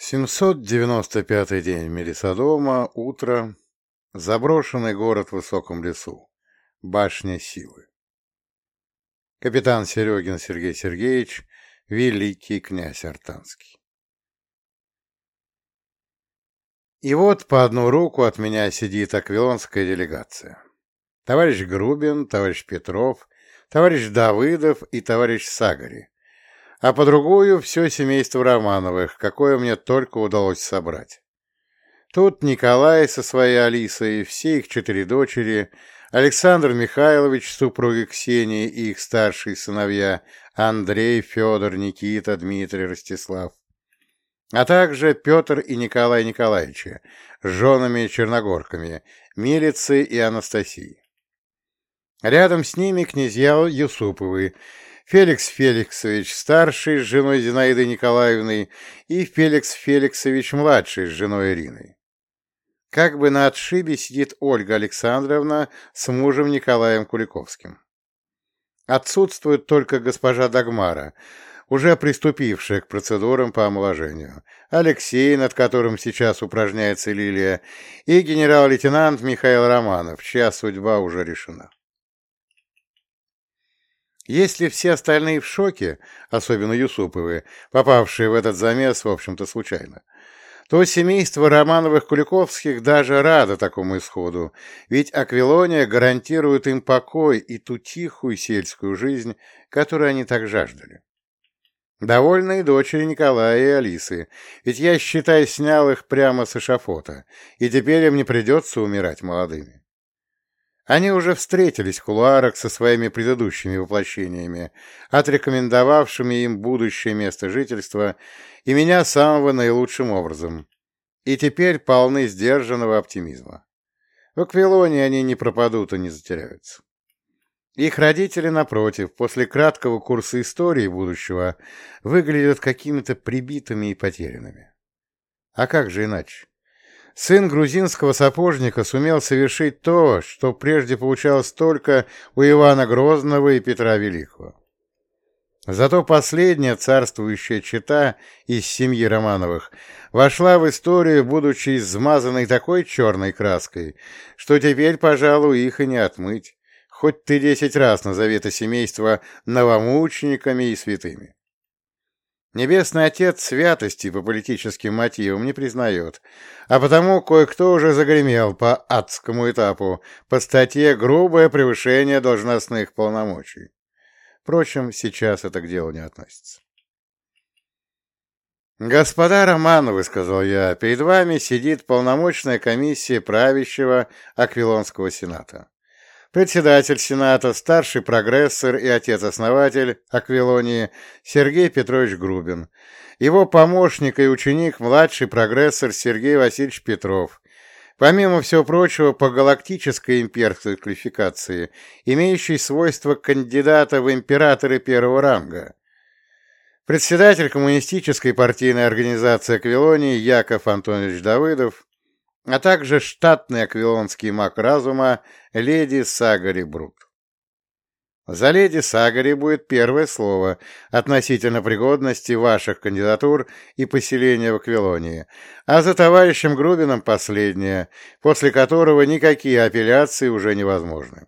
795 день Мелисодома, утро, заброшенный город в высоком лесу, башня силы. Капитан Серегин Сергей Сергеевич, великий князь Артанский. И вот по одну руку от меня сидит аквилонская делегация. Товарищ Грубин, товарищ Петров, товарищ Давыдов и товарищ Сагари, а по другую все семейство Романовых, какое мне только удалось собрать. Тут Николай со своей Алисой, все их четыре дочери, Александр Михайлович, супруги Ксении и их старшие сыновья Андрей, Федор, Никита, Дмитрий, Ростислав, а также Петр и Николай Николаевича с женами-черногорками, Милицы и Анастасии. Рядом с ними князья Юсуповы, Феликс Феликсович старший с женой Зинаидой Николаевной и Феликс Феликсович младший с женой Ириной. Как бы на отшибе сидит Ольга Александровна с мужем Николаем Куликовским. Отсутствует только госпожа Дагмара, уже приступившая к процедурам по омоложению, Алексей, над которым сейчас упражняется Лилия, и генерал-лейтенант Михаил Романов, чья судьба уже решена. Если все остальные в шоке, особенно Юсуповы, попавшие в этот замес, в общем-то, случайно, то семейство Романовых-Куликовских даже радо такому исходу, ведь Аквилония гарантирует им покой и ту тихую сельскую жизнь, которую они так жаждали. Довольны дочери Николая и Алисы, ведь я, считай, снял их прямо с эшафота, и теперь им не придется умирать молодыми. Они уже встретились в кулуарах со своими предыдущими воплощениями, отрекомендовавшими им будущее место жительства и меня самого наилучшим образом, и теперь полны сдержанного оптимизма. В Аквилоне они не пропадут и не затеряются. Их родители, напротив, после краткого курса истории будущего, выглядят какими-то прибитыми и потерянными. А как же иначе? Сын грузинского сапожника сумел совершить то, что прежде получалось только у Ивана Грозного и Петра Великого. Зато последняя царствующая чета из семьи Романовых вошла в историю, будучи измазанной такой черной краской, что теперь, пожалуй, их и не отмыть, хоть ты десять раз назови это семейство новомучениками и святыми. Небесный Отец святости по политическим мотивам не признает, а потому кое-кто уже загремел по адскому этапу по статье «Грубое превышение должностных полномочий». Впрочем, сейчас это к делу не относится. «Господа Романовы, — сказал я, — перед вами сидит полномочная комиссия правящего Аквилонского сената председатель Сената, старший прогрессор и отец-основатель Аквилонии Сергей Петрович Грубин, его помощник и ученик младший прогрессор Сергей Васильевич Петров, помимо всего прочего по галактической имперской квалификации, имеющий свойства кандидата в императоры первого ранга, председатель коммунистической партийной организации Аквилонии Яков Антонович Давыдов, а также штатный аквилонский маг разума леди Сагари Брут. За леди Сагари будет первое слово относительно пригодности ваших кандидатур и поселения в Аквилонии, а за товарищем Грубином последнее, после которого никакие апелляции уже невозможны.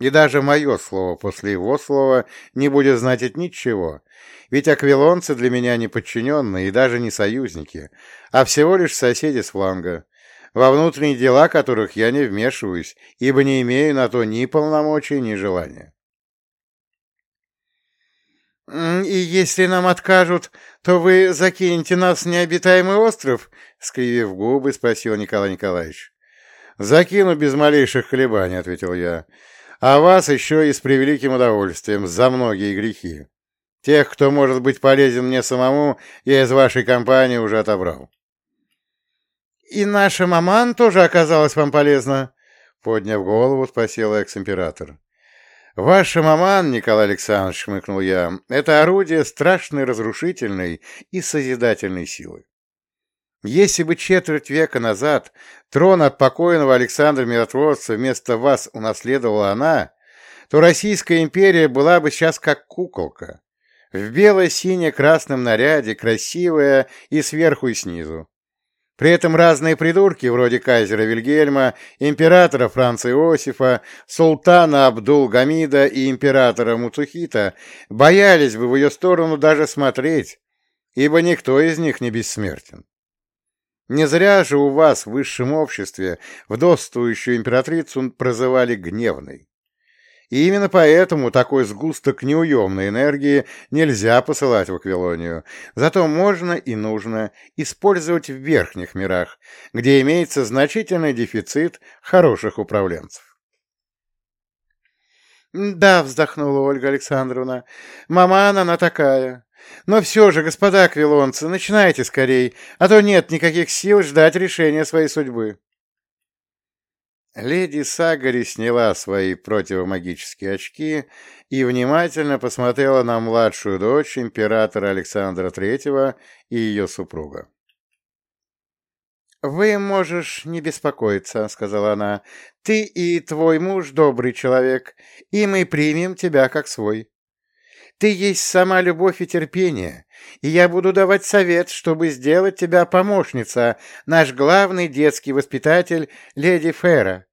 И даже мое слово после его слова не будет значить ничего, ведь аквилонцы для меня не подчиненные и даже не союзники, а всего лишь соседи с фланга, во внутренние дела которых я не вмешиваюсь, ибо не имею на то ни полномочий, ни желания. «И если нам откажут, то вы закинете нас в необитаемый остров?» — скривив губы, спросил Николай Николаевич. «Закину без малейших колебаний», — ответил я. «А вас еще и с превеликим удовольствием за многие грехи. Тех, кто может быть полезен мне самому, я из вашей компании уже отобрал». «И наша маман тоже оказалась вам полезна?» Подняв голову, спросил экс-император. «Ваша маман, Николай Александрович, — хмыкнул я, — это орудие страшной разрушительной и созидательной силы. Если бы четверть века назад трон от покойного Александра Миротворца вместо вас унаследовала она, то Российская империя была бы сейчас как куколка, В бело-сине-красном наряде, красивая и сверху, и снизу. При этом разные придурки, вроде кайзера Вильгельма, императора Франца Иосифа, султана Абдул-Гамида и императора Муцухита, боялись бы в ее сторону даже смотреть, ибо никто из них не бессмертен. Не зря же у вас в высшем обществе вдовствующую императрицу прозывали гневной. И именно поэтому такой сгусток неуемной энергии нельзя посылать в Аквилонию. Зато можно и нужно использовать в верхних мирах, где имеется значительный дефицит хороших управленцев. «Да», — вздохнула Ольга Александровна, — «маман она такая. Но все же, господа аквилонцы, начинайте скорей, а то нет никаких сил ждать решения своей судьбы». Леди Сагари сняла свои противомагические очки и внимательно посмотрела на младшую дочь императора Александра Третьего и ее супруга. «Вы можешь не беспокоиться», — сказала она. «Ты и твой муж добрый человек, и мы примем тебя как свой. Ты есть сама любовь и терпение, и я буду давать совет, чтобы сделать тебя помощница, наш главный детский воспитатель, леди Фера.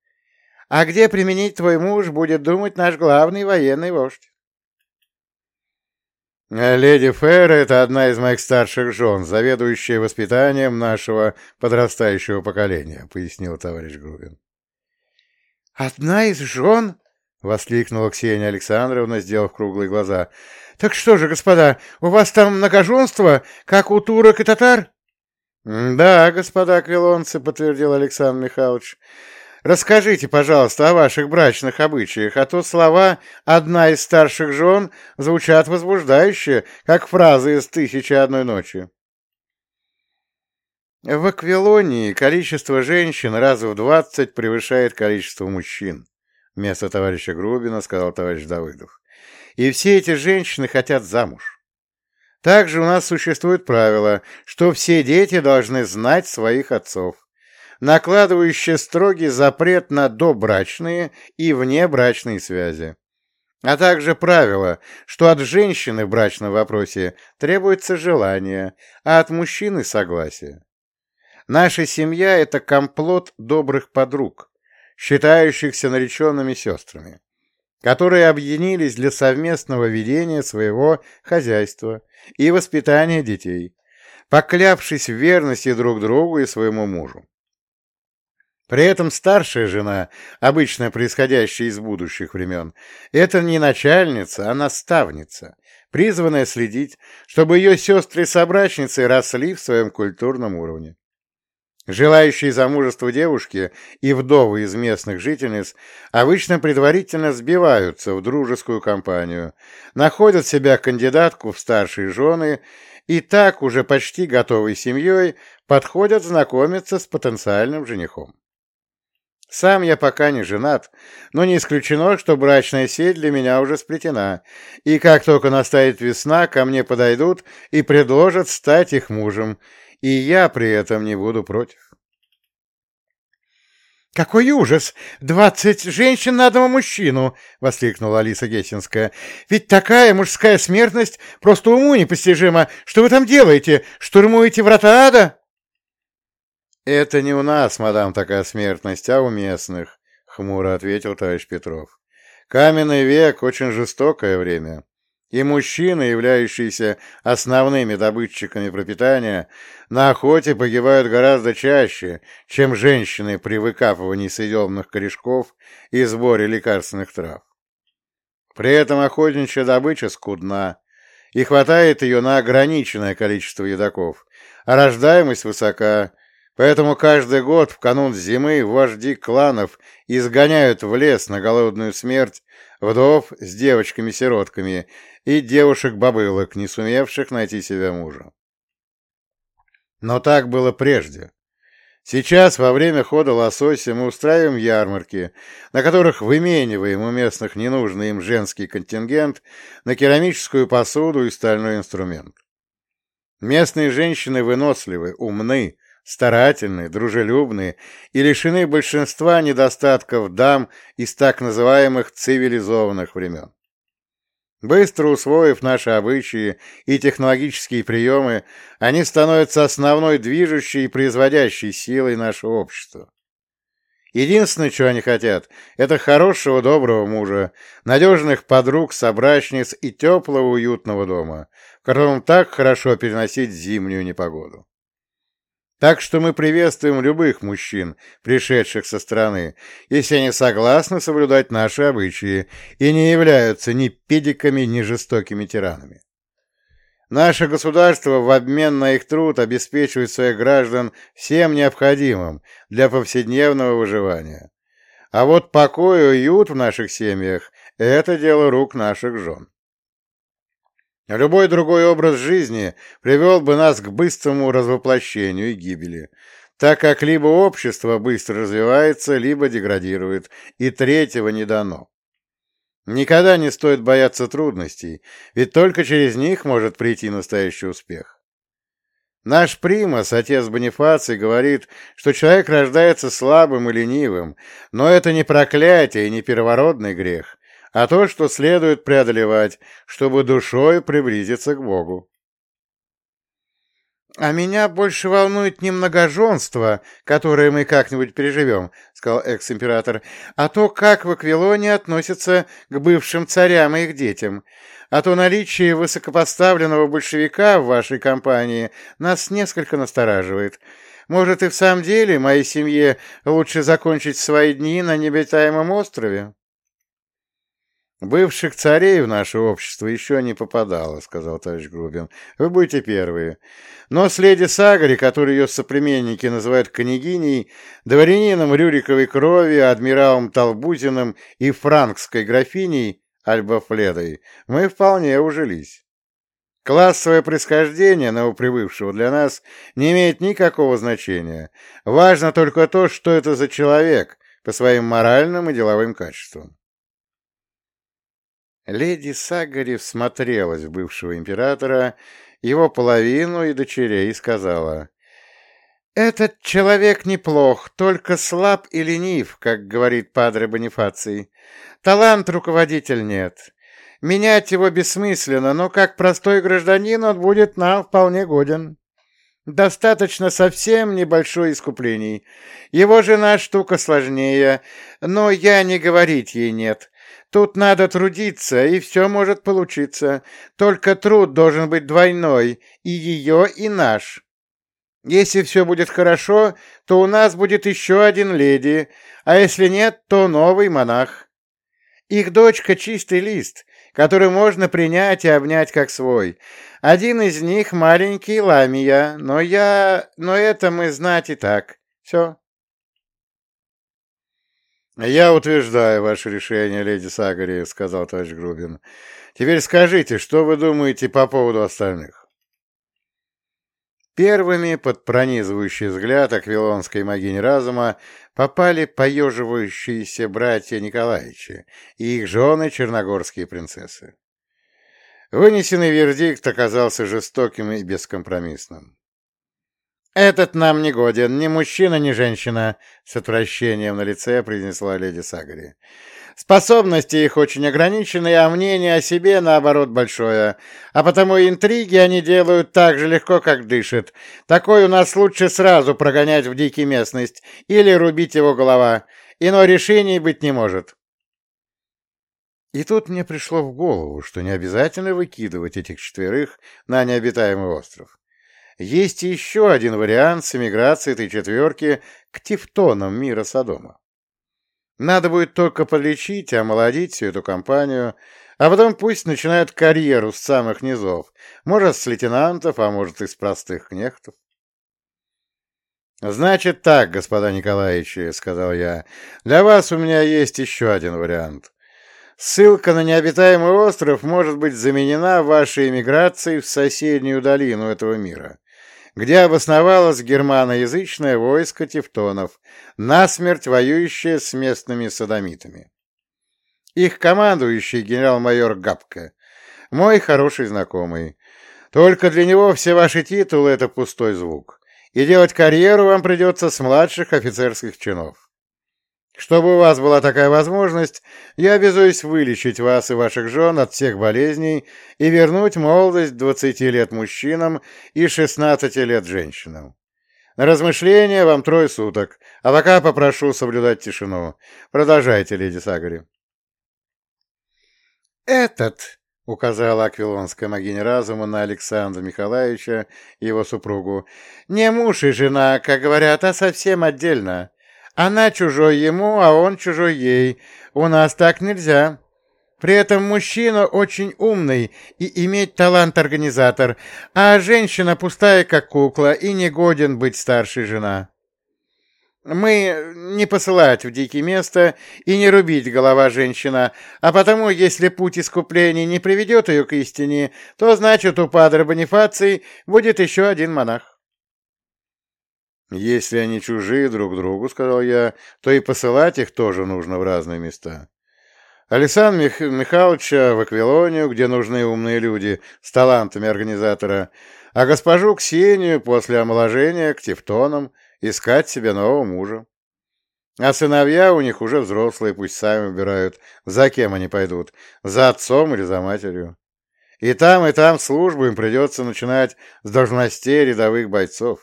А где применить твой муж, будет думать наш главный военный вождь. «Леди Фэр — это одна из моих старших жен, заведующая воспитанием нашего подрастающего поколения», — пояснил товарищ Грубин. «Одна из жен?» — воскликнула Ксения Александровна, сделав круглые глаза. «Так что же, господа, у вас там многоженство, как у турок и татар?» «Да, господа квилонцы», — подтвердил Александр Михайлович. «Расскажите, пожалуйста, о ваших брачных обычаях, а то слова «одна из старших жен» звучат возбуждающе, как фразы из «Тысячи одной ночи». В Аквилонии количество женщин раз в двадцать превышает количество мужчин, вместо товарища Грубина сказал товарищ Давыдов. И все эти женщины хотят замуж. Также у нас существует правило, что все дети должны знать своих отцов, накладывающее строгий запрет на добрачные и внебрачные связи, а также правило, что от женщины в брачном вопросе требуется желание, а от мужчины согласие. Наша семья — это комплот добрых подруг, считающихся нареченными сестрами, которые объединились для совместного ведения своего хозяйства и воспитания детей, поклявшись в верности друг другу и своему мужу. При этом старшая жена, обычно происходящая из будущих времен, это не начальница, а наставница, призванная следить, чтобы ее сестры-собрачницы росли в своем культурном уровне. Желающие замужества девушки и вдовы из местных жительниц обычно предварительно сбиваются в дружескую компанию, находят себя кандидатку в старшие жены и так уже почти готовой семьей подходят знакомиться с потенциальным женихом. Сам я пока не женат, но не исключено, что брачная сеть для меня уже сплетена, и как только настанет весна, ко мне подойдут и предложат стать их мужем, и я при этом не буду против. «Какой ужас! Двадцать женщин на одного мужчину!» — воскликнула Алиса Гессинская. «Ведь такая мужская смертность просто уму непостижима! Что вы там делаете? Штурмуете врата ада?» «Это не у нас, мадам, такая смертность, а у местных», — хмуро ответил товарищ Петров. «Каменный век — очень жестокое время, и мужчины, являющиеся основными добытчиками пропитания, на охоте погибают гораздо чаще, чем женщины при выкапывании съедобных корешков и сборе лекарственных трав. При этом охотничья добыча скудна, и хватает ее на ограниченное количество едоков, а рождаемость высока — Поэтому каждый год в канун зимы вожди кланов изгоняют в лес на голодную смерть вдов с девочками-сиротками и девушек-бобылок, не сумевших найти себе мужа. Но так было прежде. Сейчас, во время хода лосося, мы устраиваем ярмарки, на которых вымениваем у местных ненужный им женский контингент на керамическую посуду и стальной инструмент. Местные женщины выносливы, умны, старательные, дружелюбные и лишены большинства недостатков дам из так называемых цивилизованных времен. Быстро усвоив наши обычаи и технологические приемы, они становятся основной движущей и производящей силой нашего общества. Единственное, что они хотят, это хорошего, доброго мужа, надежных подруг, собрачниц и теплого, уютного дома, в котором так хорошо переносить зимнюю непогоду. Так что мы приветствуем любых мужчин, пришедших со стороны, если они согласны соблюдать наши обычаи и не являются ни педиками, ни жестокими тиранами. Наше государство в обмен на их труд обеспечивает своих граждан всем необходимым для повседневного выживания. А вот покой и уют в наших семьях – это дело рук наших жен. Любой другой образ жизни привел бы нас к быстрому развоплощению и гибели, так как либо общество быстро развивается, либо деградирует, и третьего не дано. Никогда не стоит бояться трудностей, ведь только через них может прийти настоящий успех. Наш примас, отец Бонифаций, говорит, что человек рождается слабым и ленивым, но это не проклятие и не первородный грех, а то, что следует преодолевать, чтобы душой приблизиться к Богу. «А меня больше волнует не многоженство, которое мы как-нибудь переживем», — сказал экс-император, «а то, как в Аквилоне относятся к бывшим царям и их детям. А то наличие высокопоставленного большевика в вашей компании нас несколько настораживает. Может, и в самом деле моей семье лучше закончить свои дни на необитаемом острове?» «Бывших царей в наше общество еще не попадало», — сказал товарищ Грубин. «Вы будете первые. Но с леди Сагари, которую ее соплеменники называют княгиней, дворянином Рюриковой крови, адмиралом Талбузиным и франкской графиней Альба Фледой, мы вполне ужились. Классовое происхождение новоприбывшего для нас не имеет никакого значения. Важно только то, что это за человек по своим моральным и деловым качествам. Леди Сагари всмотрелась в бывшего императора, его половину и дочерей и сказала, «Этот человек неплох, только слаб и ленив, как говорит падре Бонифаций. Талант руководитель нет. Менять его бессмысленно, но как простой гражданин он будет нам вполне годен. Достаточно совсем небольшой искуплений. Его жена штука сложнее, но я не говорить ей нет». Тут надо трудиться, и все может получиться. Только труд должен быть двойной, и ее, и наш. Если все будет хорошо, то у нас будет еще один леди, а если нет, то новый монах. Их дочка — чистый лист, который можно принять и обнять как свой. Один из них — маленький Ламия, но я... но это мы знать и так. Все. «Я утверждаю ваше решение, леди Сагари», — сказал товарищ Грубин. «Теперь скажите, что вы думаете по поводу остальных?» Первыми под пронизывающий взгляд аквилонской могини разума попали поеживающиеся братья Николаевича и их жены черногорские принцессы. Вынесенный вердикт оказался жестоким и бескомпромиссным. «Этот нам не годен, ни мужчина, ни женщина», — с отвращением на лице произнесла леди Сагари. «Способности их очень ограничены, а мнение о себе, наоборот, большое. А потому интриги они делают так же легко, как дышит. Такой у нас лучше сразу прогонять в дикий местность или рубить его голова. Ино решений быть не может». И тут мне пришло в голову, что не обязательно выкидывать этих четверых на необитаемый остров. Есть еще один вариант с эмиграцией этой четверки к тевтонам мира Содома. Надо будет только полечить омолодить всю эту компанию, а потом пусть начинают карьеру с самых низов, может, с лейтенантов, а может, и с простых кнехтов. «Значит так, господа Николаевичи», — сказал я, — «для вас у меня есть еще один вариант. Ссылка на необитаемый остров может быть заменена вашей эмиграцией в соседнюю долину этого мира, где обосновалось германоязычное войско тевтонов, насмерть воюющее с местными садомитами. Их командующий генерал-майор Габка, мой хороший знакомый. Только для него все ваши титулы — это пустой звук, и делать карьеру вам придется с младших офицерских чинов. Чтобы у вас была такая возможность, я обязуюсь вылечить вас и ваших жен от всех болезней и вернуть молодость 20 лет мужчинам и 16 лет женщинам. На размышления вам трое суток, а пока попрошу соблюдать тишину. Продолжайте, леди Сагари. «Этот», — указала аквилонская могиня разума на Александра Михайловича и его супругу, — «не муж и жена, как говорят, а совсем отдельно. Она чужой ему, а он чужой ей. У нас так нельзя. При этом мужчина очень умный и иметь талант-организатор, а женщина пустая, как кукла, и не годен быть старшей жена. Мы не посылать в дикие места и не рубить голова женщина, а потому, если путь искупления не приведет ее к истине, то значит у падре Бонифаций будет еще один монах. «Если они чужие друг другу, — сказал я, — то и посылать их тоже нужно в разные места. Александра Мих... Михайловича в Аквилонию, где нужны умные люди с талантами организатора, а госпожу Ксению после омоложения к Тевтонам искать себе нового мужа. А сыновья у них уже взрослые, пусть сами выбирают, за кем они пойдут, за отцом или за матерью. И там, и там службу им придется начинать с должностей рядовых бойцов.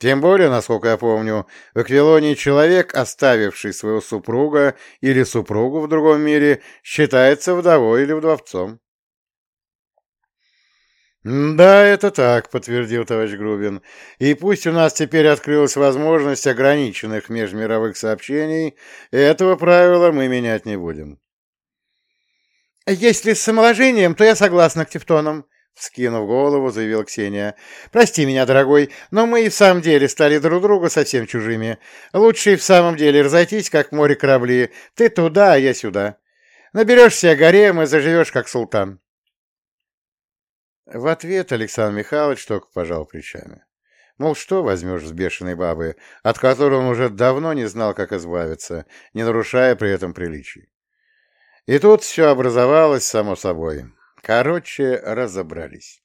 Тем более, насколько я помню, в Аквилонии человек, оставивший своего супруга или супругу в другом мире, считается вдовой или вдовцом. «Да, это так», — подтвердил товарищ Грубин. «И пусть у нас теперь открылась возможность ограниченных межмировых сообщений, этого правила мы менять не будем». «Если с омоложением, то я согласна к Тевтонам», Скинув голову, заявила Ксения. «Прости меня, дорогой, но мы и в самом деле стали друг другу совсем чужими. Лучше и в самом деле разойтись, как море корабли. Ты туда, а я сюда. Наберешься гарем и заживешь, как султан». В ответ Александр Михайлович только пожал плечами. Мол, что возьмешь с бешеной бабы, от которой он уже давно не знал, как избавиться, не нарушая при этом приличий. И тут все образовалось само собой. Короче, разобрались.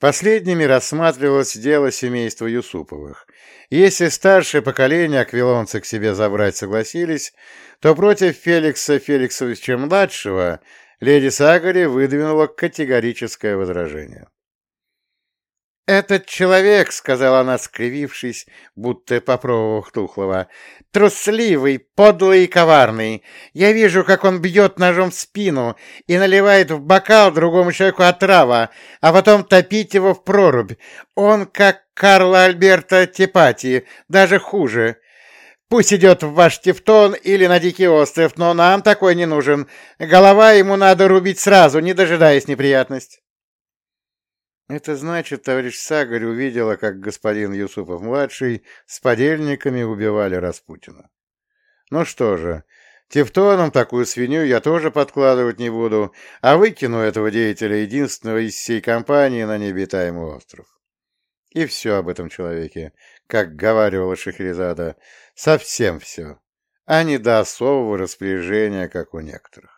Последними рассматривалось дело семейства Юсуповых. Если старшее поколение аквилонцы к себе забрать согласились, то против Феликса Феликсовича-младшего леди Сагари выдвинула категорическое возражение. «Этот человек, — сказала она, скривившись, будто попробовав Тухлого, — трусливый, подлый и коварный. Я вижу, как он бьет ножом в спину и наливает в бокал другому человеку отрава, а потом топить его в прорубь. Он как Карла Альберта Тепати, даже хуже. Пусть идет в ваш Тевтон или на Дикий остров, но нам такой не нужен. Голова ему надо рубить сразу, не дожидаясь неприятностей». Это значит, товарищ Сагарь увидела, как господин Юсупов-младший с подельниками убивали Распутина. Ну что же, Тевтоном такую свинью я тоже подкладывать не буду, а выкину этого деятеля единственного из всей компании на необитаемый остров. И все об этом человеке, как говаривала Шахерезада, совсем все, а не до особого распоряжения, как у некоторых.